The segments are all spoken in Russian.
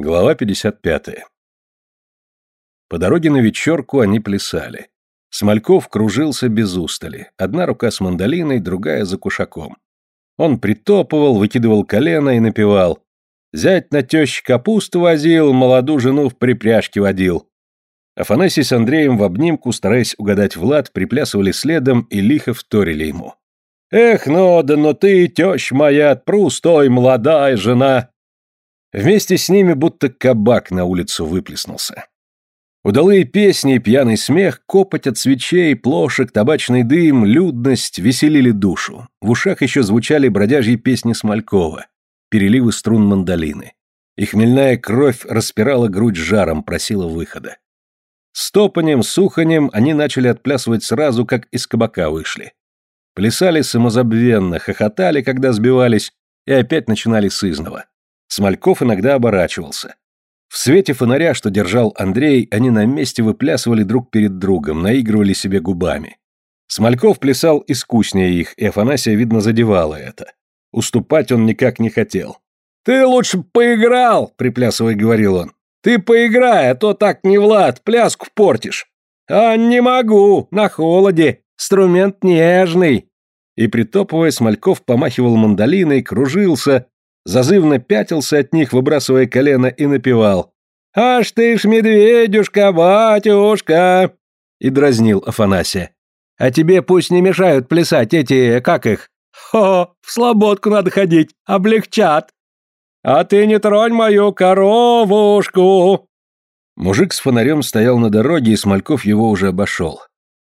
Глава 55. По дороге на вечерку они плясали. Смольков кружился без устали. Одна рука с мандолиной, другая за кушаком. Он притопывал, выкидывал колено и напевал. Зять на тещ капусту возил, молоду жену в припряжке водил. Афанасий с Андреем в обнимку, стараясь угадать Влад, приплясывали следом и лихо вторили ему. «Эх, ну да но ты, тещ моя, прустой, молодая жена!» Вместе с ними будто кабак на улицу выплеснулся. Удалые песни, пьяный смех, копоть от свечей, плошек, табачный дым, людность веселили душу. В ушах еще звучали бродяжьи песни Смолькова, переливы струн мандолины. И хмельная кровь распирала грудь жаром, просила выхода. С топанем, суханем они начали отплясывать сразу, как из кабака вышли. Плясали самозабвенно, хохотали, когда сбивались, и опять начинали с изного. Смольков иногда оборачивался. В свете фонаря, что держал Андрей, они на месте выплясывали друг перед другом, наигрывали себе губами. Смольков плясал искуснее их, и Афанасия, видно, задевала это. Уступать он никак не хотел. «Ты лучше поиграл!» — приплясывая говорил он. «Ты поиграй, а то так не Влад, пляску портишь!» «А не могу, на холоде, инструмент нежный!» И притопывая, Смольков помахивал мандолиной, кружился, зазывно пятился от них, выбрасывая колено, и напевал «Аж ты ж медведюшка, батюшка!» и дразнил Афанасия. «А тебе пусть не мешают плясать эти, как их? Хо, в слободку надо ходить, облегчат!» «А ты не тронь мою коровушку!» Мужик с фонарем стоял на дороге, и Смольков его уже обошел.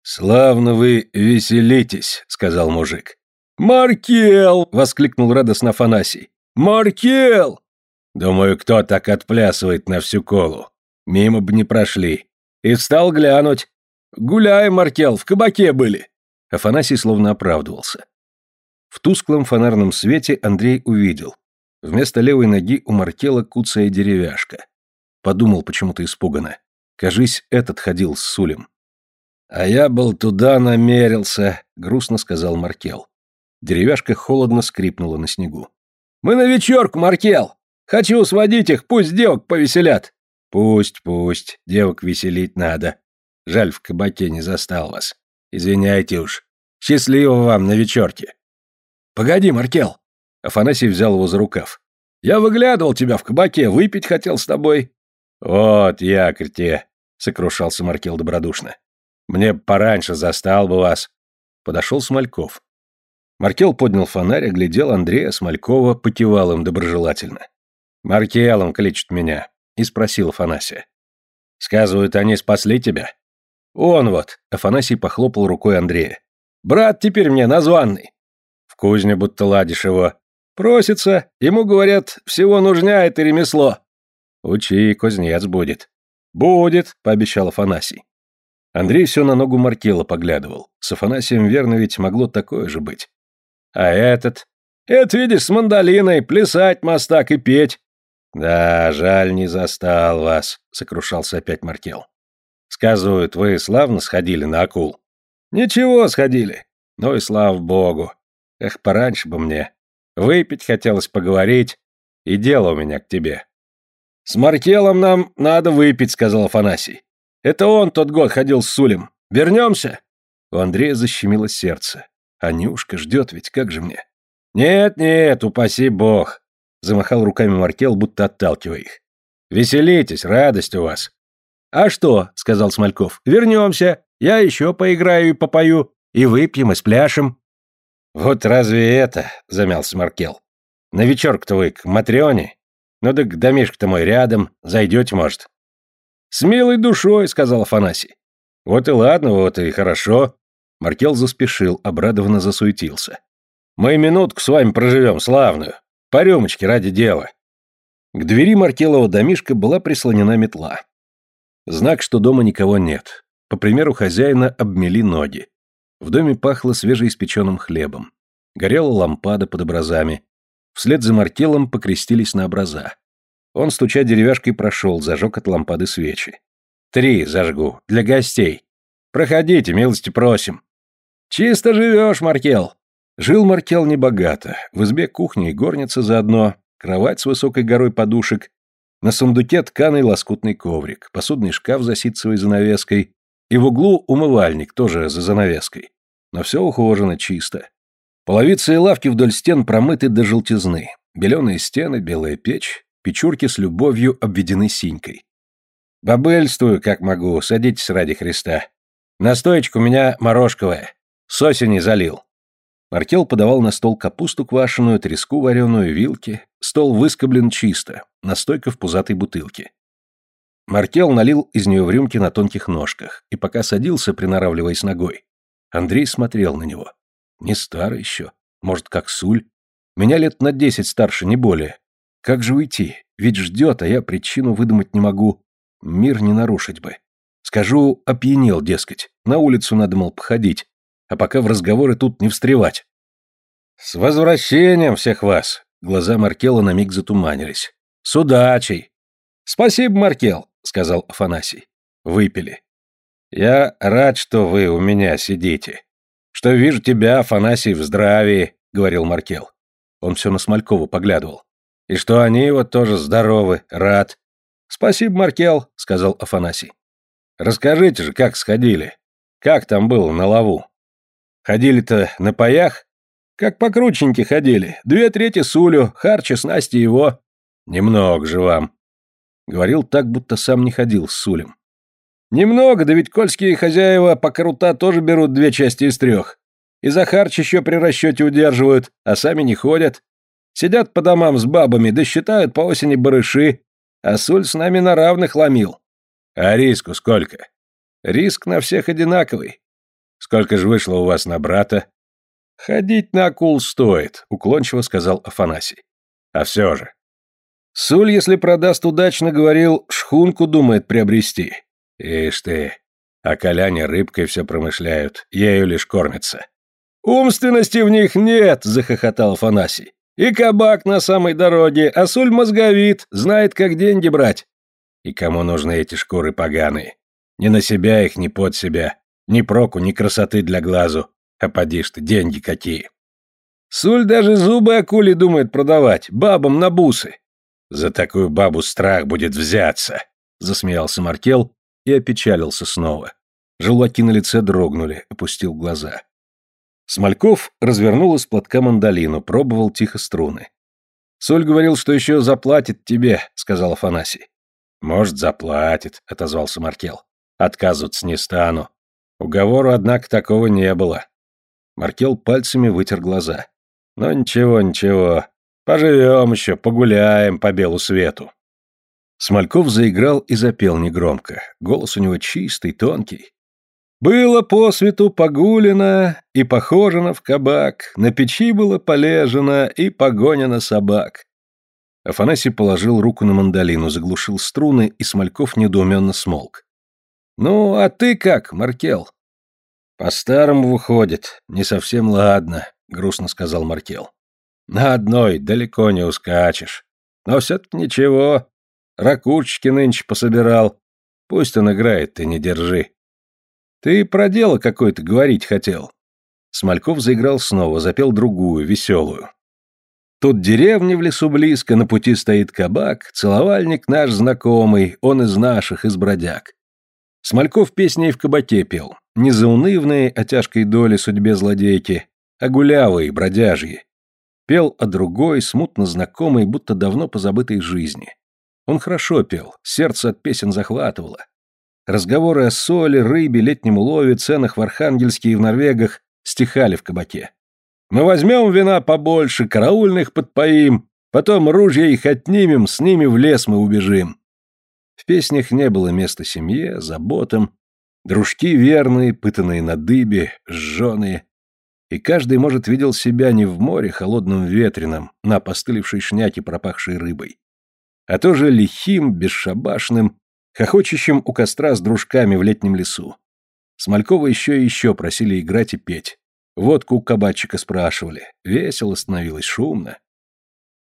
«Славно вы веселитесь», — сказал мужик. «Маркел!» — воскликнул радостно Афанасий. «Маркел!» Думаю, кто так отплясывает на всю колу. Мимо бы не прошли. И стал глянуть. «Гуляем, Маркел, в кабаке были!» Афанасий словно оправдывался. В тусклом фонарном свете Андрей увидел. Вместо левой ноги у Маркела куцая деревяшка. Подумал почему-то испуганно. Кажись, этот ходил с Сулем. «А я был туда намерился», — грустно сказал Маркел. Деревяшка холодно скрипнула на снегу. Мы на вечерку, Маркел. Хочу сводить их, пусть девок повеселят. Пусть, пусть, девок веселить надо. Жаль, в кабаке не застал вас. Извиняйте уж. Счастливо вам на вечерке. Погоди, Маркел. Афанасий взял его за рукав. Я выглядывал тебя в кабаке, выпить хотел с тобой. Вот якорь те, сокрушался Маркел добродушно. Мне пораньше застал бы вас. Подошел Смольков. Маркел поднял фонарь, оглядел Андрея Смолькова, покивал им доброжелательно. «Маркелом кличут меня», — и спросил Афанасия. «Сказывают, они спасли тебя?» «Он вот», — Афанасий похлопал рукой Андрея. «Брат теперь мне названный». В кузне будто ладишь его. «Просится, ему, говорят, всего нужня это ремесло». «Учи, кузнец будет». «Будет», — пообещал Афанасий. Андрей все на ногу Маркела поглядывал. С Афанасием верно ведь могло такое же быть. А этот? Это, видишь, с мандолиной, плясать мастак и петь. Да, жаль, не застал вас, сокрушался опять Маркел. Сказывают, вы славно сходили на акул. Ничего, сходили. Ну и слава богу. Эх, пораньше бы мне. Выпить хотелось поговорить, и дело у меня к тебе. С Маркелом нам надо выпить, сказал Афанасий. Это он тот год ходил с Сулем. Вернемся? У Андрея защемило сердце. Анюшка ждет ведь, как же мне? Нет, нет, упаси бог. Замахал руками Маркел, будто отталкивая их. Веселитесь, радость у вас. А что, сказал Смольков, вернемся, я еще поиграю и попою, и выпьем, и спляшем. Вот разве это, замялся Маркел. На вечерку-то вы к Матрёне? Ну да к домишко-то мой рядом, зайдете, может. С милой душой, сказал Афанасий. Вот и ладно, вот и хорошо. Маркел заспешил, обрадованно засуетился. «Мы минутку с вами проживем, славную. По рюмочке ради дела». К двери Маркелова домишка была прислонена метла. Знак, что дома никого нет. По примеру хозяина обмели ноги. В доме пахло свежеиспеченным хлебом. Горела лампада под образами. Вслед за Маркелом покрестились на образа. Он, стуча деревяшкой, прошел, зажег от лампады свечи. «Три зажгу, для гостей. Проходите, милости просим». «Чисто живешь, Маркел!» Жил Маркел небогато, в избе кухни и горница заодно, кровать с высокой горой подушек, На сундуке тканый лоскутный коврик, посудный шкаф за ситцевой занавеской и в углу умывальник, тоже за занавеской. Но все ухожено, чисто. Половицы и лавки вдоль стен промыты до желтизны. Беленые стены, белая печь, печурки с любовью обведены синькой. Бобыльствую, как могу, садитесь ради Христа. Настоечка у меня морожковая. С осени залил. Маркел подавал на стол капусту квашеную, треску вареную, вилки. Стол выскоблен чисто, настойка в пузатой бутылке. Маркел налил из нее в рюмки на тонких ножках, и пока садился, приноравливаясь ногой, Андрей смотрел на него. Не старый еще, может, как Суль. Меня лет на десять старше, не более. Как же уйти? Ведь ждет, а я причину выдумать не могу. Мир не нарушить бы. Скажу, опьянел, дескать. На улицу надо, мол, походить. А пока в разговоры тут не встревать. «С возвращением всех вас!» Глаза Маркела на миг затуманились. «С удачей!» «Спасибо, Маркел!» — сказал Афанасий. Выпили. «Я рад, что вы у меня сидите. Что вижу тебя, Афанасий, в здравии», — говорил Маркел. Он все на Смолькова поглядывал. «И что они вот тоже здоровы, рад». «Спасибо, Маркел», — сказал Афанасий. «Расскажите же, как сходили. Как там было на лаву? Ходили-то на паях? Как покрученьки ходили. Две трети Сулю, Харча с Настей его. Немного же вам. Говорил так, будто сам не ходил с Сулем. Немного, да ведь кольские хозяева по крута тоже берут две части из трех. И за харч еще при расчете удерживают, а сами не ходят. Сидят по домам с бабами, да считают по осени барыши, а Суль с нами на равных ломил. А риску сколько? Риск на всех одинаковый. Сколько же вышло у вас на брата? Ходить на акул стоит, уклончиво сказал Афанасий. А все же. Суль, если продаст удачно, говорил, шхунку думает приобрести. Ишь ты, а коляне рыбкой все промышляют, ею лишь кормятся. «Умственности в них нет!» — захохотал Афанасий. «И кабак на самой дороге, а Суль мозговит, знает, как деньги брать». «И кому нужны эти шкуры поганые? Ни на себя их, ни под себя. Ни проку, ни красоты для глазу. А поди ты, деньги какие!» «Суль даже зубы акули думает продавать, бабам на бусы. «За такую бабу страх будет взяться», — засмеялся Маркел и опечалился снова. Желваки на лице дрогнули, опустил глаза. Смольков развернул из платка мандолину, пробовал тихо струны. «Соль говорил, что еще заплатит тебе», — сказал Афанасий. «Может, заплатит», — отозвался Маркел. «Отказываться не стану. Уговору, однако, такого не было». Маркел пальцами вытер глаза. «Ну ничего, ничего. Поживем еще, погуляем по белу свету. Смольков заиграл и запел негромко. Голос у него чистый, тонкий. Было по свету погулено и похожено в кабак, на печи было полежено и погонено собак. Афанасий положил руку на мандолину, заглушил струны, и Смольков недоуменно смолк. «Ну, а ты как, Маркел?» «По-старому выходит, не совсем ладно», — грустно сказал Маркел. На одной далеко не ускачешь. Но все-таки ничего. Ракушечки нынче пособирал. Пусть он играет, ты не держи. Ты про дело какое-то говорить хотел. Смольков заиграл снова, запел другую, веселую. Тут деревня в лесу близко, на пути стоит кабак, целовальник наш знакомый, он из наших, из бродяг. Смольков песни в кабаке пел, не заунывные о тяжкой доле судьбе злодейки, а гулявые, бродяжьи. Пел о другой, смутно знакомой, будто давно позабытой жизни. Он хорошо пел, сердце от песен захватывало. Разговоры о соли, рыбе, летнем улове, ценах в Архангельске и в Норвегах стихали в кабаке. «Мы возьмем вина побольше, караульных подпоим, потом ружья их отнимем, с ними в лес мы убежим». В песнях не было места семье, заботам, дружки верные, пытанные на дыбе, жженые, и каждый, может, видел себя не в море холодном ветреном, на постылившей шняке, пропахшей рыбой, а тоже лихим, бесшабашным, хохочущим у костра с дружками в летнем лесу. Смолькова еще и еще просили играть и петь. Водку у кабачика спрашивали. Весело становилось, шумно.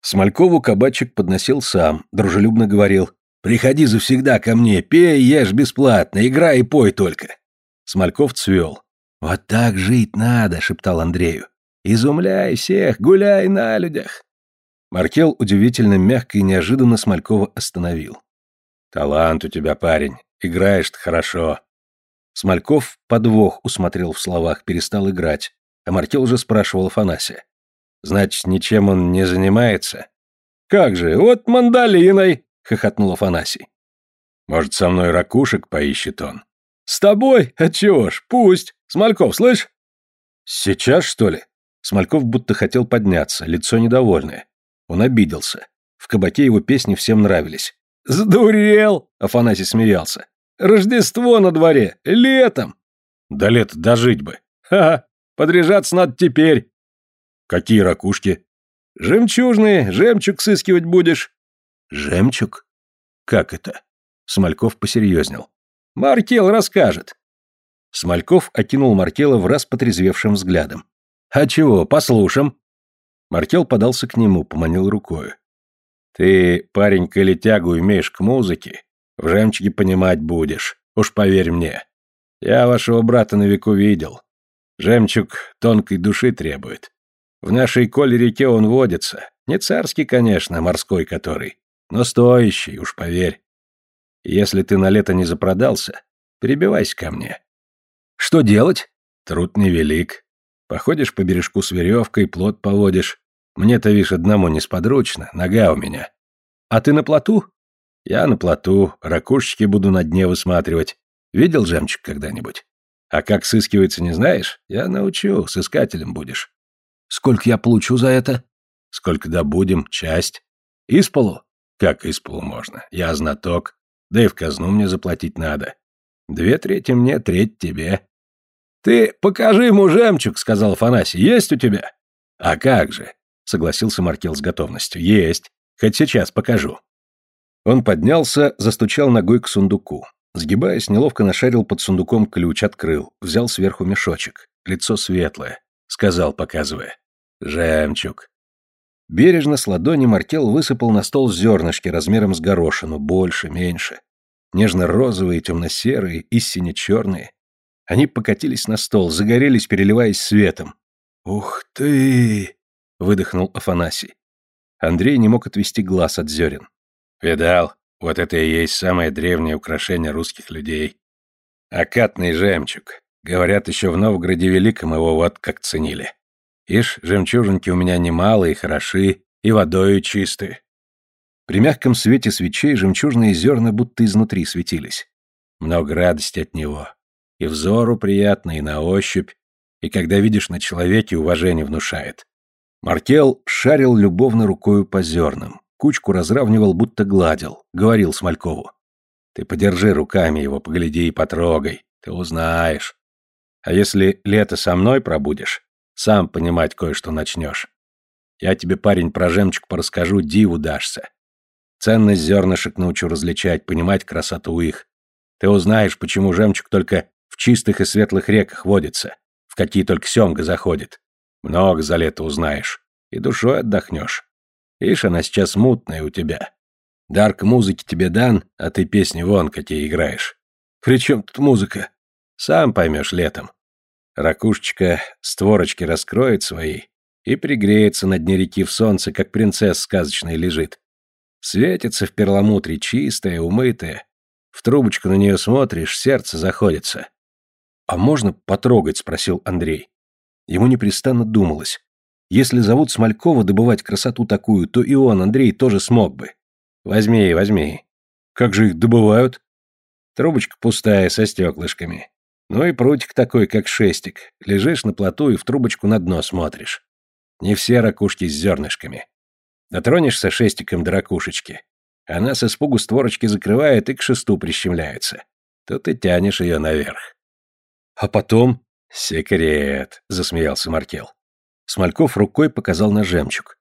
Смолькову кабачик подносил сам, дружелюбно говорил. «Приходи завсегда ко мне, пей, ешь бесплатно, играй и пой только». Смольков цвел. «Вот так жить надо», — шептал Андрею. «Изумляй всех, гуляй на людях». Маркел удивительно мягко и неожиданно Смолькова остановил. «Талант у тебя, парень. Играешь-то хорошо». Смольков подвох усмотрел в словах, перестал играть, а Маркел уже спрашивал Афанасия. «Значит, ничем он не занимается?» «Как же, вот мандолиной!» — хохотнул Афанасий. «Может, со мной ракушек поищет он?» «С тобой? Отчего ж, пусть! Смольков, слышь?» «Сейчас, что ли?» Смольков будто хотел подняться, лицо недовольное. Он обиделся. В кабаке его песни всем нравились. «Сдурел!» — Афанасий смеялся. «Рождество на дворе! Летом!» «Да лето дожить бы!» «Ха-ха! Подряжаться надо теперь!» «Какие ракушки?» «Жемчужные! Жемчуг сыскивать будешь!» «Жемчуг? Как это?» Смольков посерьезнел. «Маркел расскажет!» Смольков окинул Маркела в раз потрезвевшим взглядом. «А чего, послушаем?» Маркел подался к нему, поманил рукою. «Ты, парень, коли тягу имеешь к музыке, в жемчуге понимать будешь, уж поверь мне. Я вашего брата на веку видел. Жемчуг тонкой души требует. В нашей коле-реке он водится. Не царский, конечно, морской который, но стоящий, уж поверь. Если ты на лето не запродался, перебивайся ко мне. Что делать? Труд невелик. Походишь по бережку с веревкой, плот поводишь. Мне-то, видишь, одному несподручно, нога у меня. А ты на плоту? Я на плоту, ракушечки буду на дне высматривать. Видел жемчуг когда-нибудь? А как сыскивается, не знаешь? Я научу, с искателем будешь. Сколько я получу за это? Сколько добудем, часть. Исполу? Как исполу можно? Я знаток. Да и в казну мне заплатить надо. Две трети мне, треть тебе. «Ты покажи ему жемчуг», — сказал Афанасий. «Есть у тебя?» «А как же?» — согласился Маркел с готовностью. «Есть. Хоть сейчас покажу». Он поднялся, застучал ногой к сундуку. Сгибаясь, неловко нашарил под сундуком ключ, открыл, взял сверху мешочек. Лицо светлое. Сказал, показывая. «Жемчуг». Бережно с ладони Маркел высыпал на стол зернышки размером с горошину, больше, меньше. Нежно-розовые, темно-серые, истинно черные. Они покатились на стол, загорелись, переливаясь светом. «Ух ты!» — выдохнул Афанасий. Андрей не мог отвести глаз от зерен. «Видал, вот это и есть самое древнее украшение русских людей. Акатный жемчуг. Говорят, еще в Новгороде Великом его вот как ценили. Ишь, жемчужинки у меня немалые, хороши, и водою чистые». При мягком свете свечей жемчужные зерна будто изнутри светились. Много радости от него, и взору приятно, и на ощупь, и когда видишь на человеке, уважение внушает. Маркел шарил любовно рукою по зернам, кучку разравнивал, будто гладил, говорил Смолькову. Ты подержи руками его, погляди и потрогай, ты узнаешь. А если лето со мной пробудешь, сам понимать кое-что начнешь. Я тебе, парень, про жемчуг порасскажу, диву дашься. Ценность зернышек научу различать, понимать красоту их. Ты узнаешь, почему жемчуг только в чистых и светлых реках водится, в какие только семга заходит. Много за лето узнаешь. И душой отдохнешь. Ишь, она сейчас мутная у тебя. Дар к музыке тебе дан, а ты песни вон какие играешь. При чем тут музыка? Сам поймешь летом. Ракушечка створочки раскроет свои и пригреется на дне реки в солнце, как принцесс сказочная лежит. Светится в перламутре, чистая, умытая. В трубочку на нее смотришь, сердце заходится. «А можно потрогать?» – спросил Андрей. Ему непрестанно думалось. Если зовут Смолькова добывать красоту такую, то и он, Андрей, тоже смог бы. Возьми, возьми. Как же их добывают? Трубочка пустая, со стеклышками. Ну и прутик такой, как шестик. Лежишь на плоту и в трубочку на дно смотришь. Не все ракушки с зернышками. Дотронешься шестиком до ракушечки. Она с испугу створочки закрывает и к шесту прищемляется. Тут ты тянешь ее наверх. А потом... Секрет, засмеялся Маркел. Смольков рукой показал на жемчуг.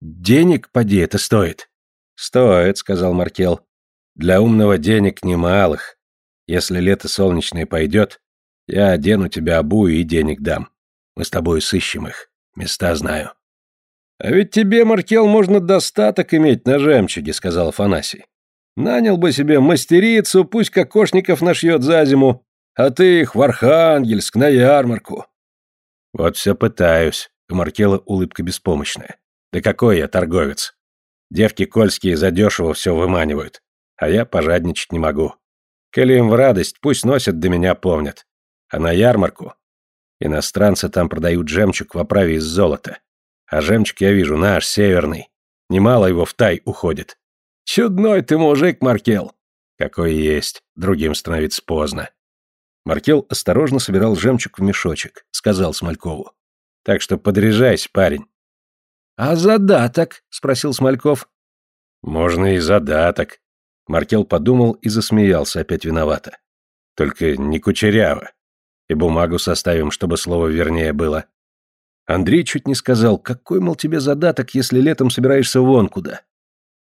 Денег, поди, это стоит. Стоит, сказал Маркел. Для умного денег немалых. Если лето солнечное пойдет, я одену тебя обую и денег дам. Мы с тобой сыщем их. Места знаю. А ведь тебе, Маркел, можно достаток иметь на жемчуге, сказал Афанасий. Нанял бы себе мастерицу, пусть кокошников нашьет за зиму, а ты их в Архангельск, на ярмарку. Вот все пытаюсь, у Маркела улыбка беспомощная. Да какой я торговец? Девки кольские задешево все выманивают, а я пожадничать не могу. Коли им в радость, пусть носят, до меня помнят. А на ярмарку? Иностранцы там продают жемчуг в оправе из золота. А жемчуг я вижу наш, северный. Немало его в тай уходит. Чудной ты мужик, Маркел. Какой есть, другим становится поздно. Маркел осторожно собирал жемчуг в мешочек, сказал Смолькову. Так что подряжайся, парень. А задаток? спросил Смольков. Можно и задаток. Маркел подумал и засмеялся опять виновато. Только не кучеряво. И бумагу составим, чтобы слово вернее было. Андрей чуть не сказал, какой, мол, тебе задаток, если летом собираешься вон куда.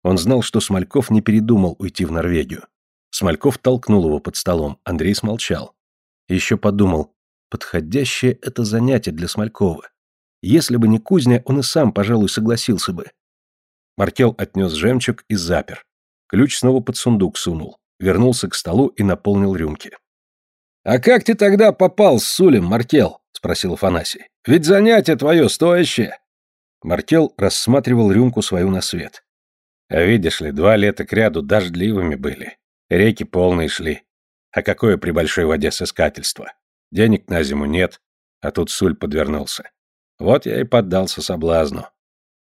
Он знал, что Смольков не передумал уйти в Норвегию. Смольков толкнул его под столом, Андрей смолчал. еще подумал, подходящее это занятие для Смолькова. Если бы не кузня, он и сам, пожалуй, согласился бы. Маркел отнес жемчуг и запер. Ключ снова под сундук сунул, вернулся к столу и наполнил рюмки. «А как ты тогда попал с Сулем, Маркел?» — спросил Афанасий. «Ведь занятие твое стоящее». Маркел рассматривал рюмку свою на свет. «А видишь ли, два лета кряду дождливыми были. Реки полные шли. А какое при большой воде сыскательство? Денег на зиму нет, а тут Суль подвернулся. Вот я и поддался соблазну.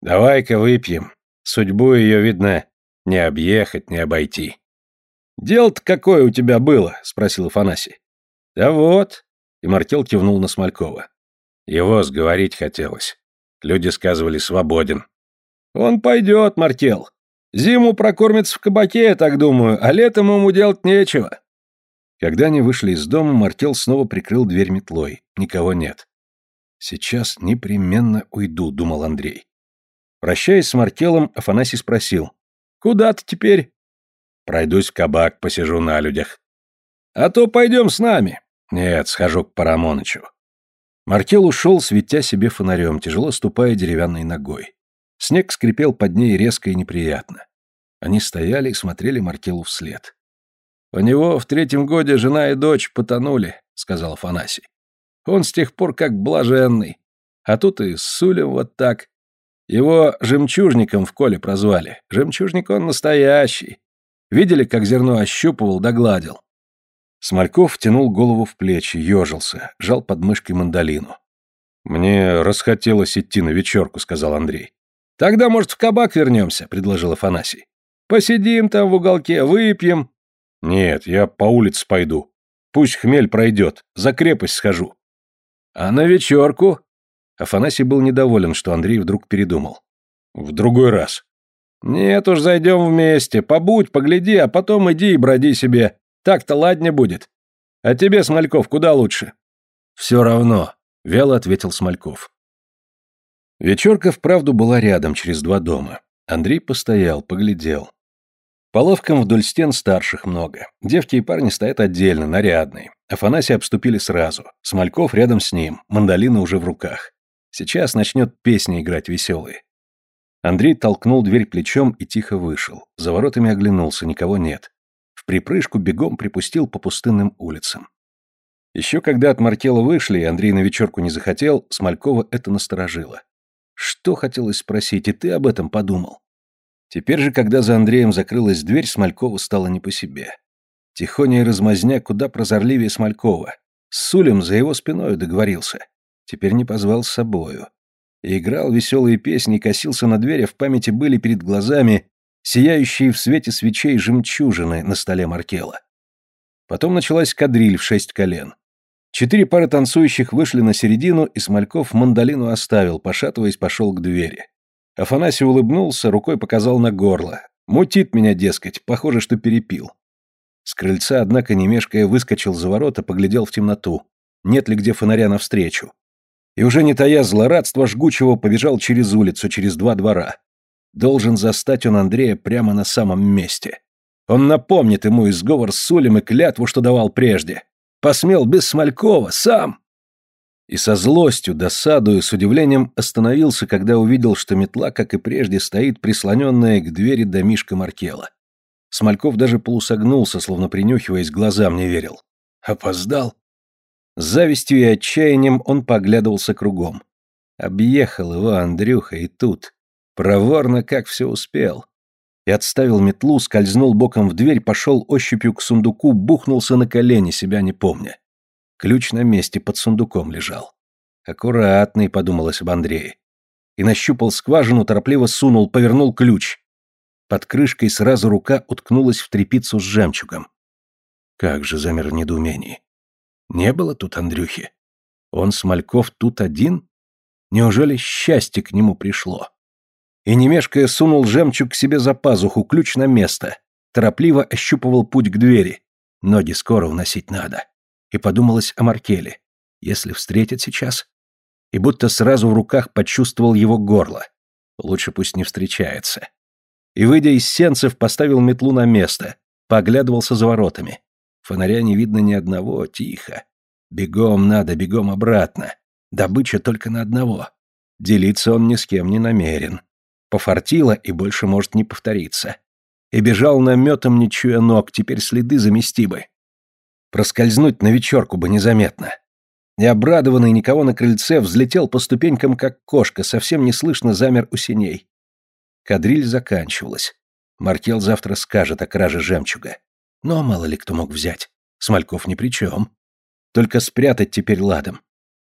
Давай-ка выпьем. Судьбу ее, видно, не объехать, не обойти. «Дело-то какое у тебя было?» — спросил Афанасий. «Да вот», — и Мартел кивнул на Смолькова. «Его сговорить хотелось. Люди сказывали, свободен». «Он пойдет, Мартел. Зиму прокормится в кабаке, я так думаю, а летом ему делать нечего». Когда они вышли из дома, Мартел снова прикрыл дверь метлой. Никого нет. «Сейчас непременно уйду», — думал Андрей. Прощаясь с Мартелом, Афанасий спросил. «Куда ты теперь?» «Пройдусь в кабак, посижу на людях». «А то пойдем с нами». «Нет, схожу к Парамонычу». Мартел ушел, светя себе фонарем, тяжело ступая деревянной ногой. Снег скрипел под ней резко и неприятно. Они стояли и смотрели Мартелу вслед. «У него в третьем годе жена и дочь потонули», — сказал Афанасий. «Он с тех пор как блаженный. А тут и с Сулем вот так. Его жемчужником в коле прозвали. Жемчужник он настоящий. Видели, как зерно ощупывал, догладил. Смольков тянул голову в плечи, ежился, жал под мышкой мандолину. «Мне расхотелось идти на вечерку», — сказал Андрей. «Тогда, может, в кабак вернемся», — предложил Афанасий. «Посидим там в уголке, выпьем». «Нет, я по улице пойду. Пусть хмель пройдет, за крепость схожу». «А на вечерку?» Афанасий был недоволен, что Андрей вдруг передумал. «В другой раз». «Нет уж, зайдем вместе. Побудь, погляди, а потом иди и броди себе. Так-то ладнее будет. А тебе, Смольков, куда лучше?» «Все равно», — вяло ответил Смольков. Вечерка вправду была рядом, через два дома. Андрей постоял, поглядел. По лавкам вдоль стен старших много. Девки и парни стоят отдельно, нарядные. Афанасия обступили сразу. Смольков рядом с ним, мандолина уже в руках. Сейчас начнет песни играть веселые. Андрей толкнул дверь плечом и тихо вышел. За воротами оглянулся, никого нет припрыжку бегом припустил по пустынным улицам. Еще когда от Мартела вышли, и Андрей на вечерку не захотел, Смолькова это насторожило. Что хотелось спросить, и ты об этом подумал? Теперь же, когда за Андреем закрылась дверь, Смолькова стало не по себе. Тихоня и размазня куда прозорливее Смолькова. С Сулем за его спиной договорился. Теперь не позвал с собою. И играл веселые песни, косился на дверь, а в памяти были перед глазами сияющие в свете свечей жемчужины на столе Маркела. Потом началась кадриль в шесть колен. Четыре пары танцующих вышли на середину, и Смольков мандолину оставил, пошатываясь, пошел к двери. Афанасий улыбнулся, рукой показал на горло. «Мутит меня, дескать, похоже, что перепил». С крыльца, однако, не мешкая, выскочил за ворота, поглядел в темноту. Нет ли где фонаря навстречу? И уже не тая злорадства жгучего, побежал через улицу, через два двора. Должен застать он Андрея прямо на самом месте. Он напомнит ему изговор с Сулем и клятву, что давал прежде. Посмел без Смолькова, сам. И со злостью, досадою, с удивлением остановился, когда увидел, что метла, как и прежде, стоит прислоненная к двери домишка Маркела. Смольков даже полусогнулся, словно принюхиваясь, глазам не верил. Опоздал. С завистью и отчаянием он поглядывался кругом. Объехал его Андрюха и тут. Проворно как все успел. И отставил метлу, скользнул боком в дверь, пошел ощупью к сундуку, бухнулся на колени, себя не помня. Ключ на месте под сундуком лежал. Аккуратный, подумалось об Андрее. И нащупал скважину, торопливо сунул, повернул ключ. Под крышкой сразу рука уткнулась в трепицу с жемчугом. Как же замер в недоумении. Не было тут Андрюхи. Он, Смольков, тут один? Неужели счастье к нему пришло? И немешкая сунул жемчуг к себе за пазуху, ключ на место. Торопливо ощупывал путь к двери. Ноги скоро уносить надо. И подумалось о Маркеле. Если встретит сейчас... И будто сразу в руках почувствовал его горло. Лучше пусть не встречается. И, выйдя из сенцев, поставил метлу на место, поглядывался за воротами. Фонаря не видно ни одного, тихо. Бегом надо, бегом обратно. Добыча только на одного. Делиться он ни с кем не намерен. Пофартило и больше может не повториться. И бежал наметом, не чуя ног, теперь следы замести бы. Проскользнуть на вечерку бы незаметно. Необрадованный никого на крыльце взлетел по ступенькам, как кошка, совсем неслышно замер у синей. Кадриль заканчивалась. Маркел завтра скажет о краже жемчуга. Но мало ли кто мог взять. Смольков ни при чем. Только спрятать теперь ладом.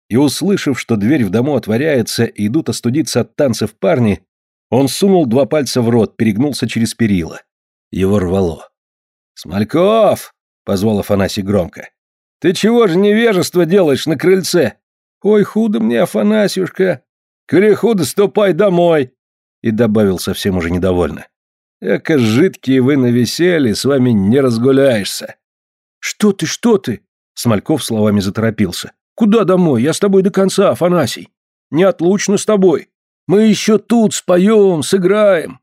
И услышав, что дверь в дому отворяется и идут остудиться от танцев парни, он сунул два пальца в рот, перегнулся через перила. Его рвало. «Смольков!» — позвал Афанасий громко. «Ты чего же невежество делаешь на крыльце?» «Ой, худо мне, Афанасюшка!» «Коли худо, ступай домой!» И добавил совсем уже недовольно. Эка жидкие вы на веселье, с вами не разгуляешься. Что ты, что ты? Смольков словами заторопился. Куда домой? Я с тобой до конца, Афанасий. Неотлучно с тобой. Мы еще тут споем, сыграем.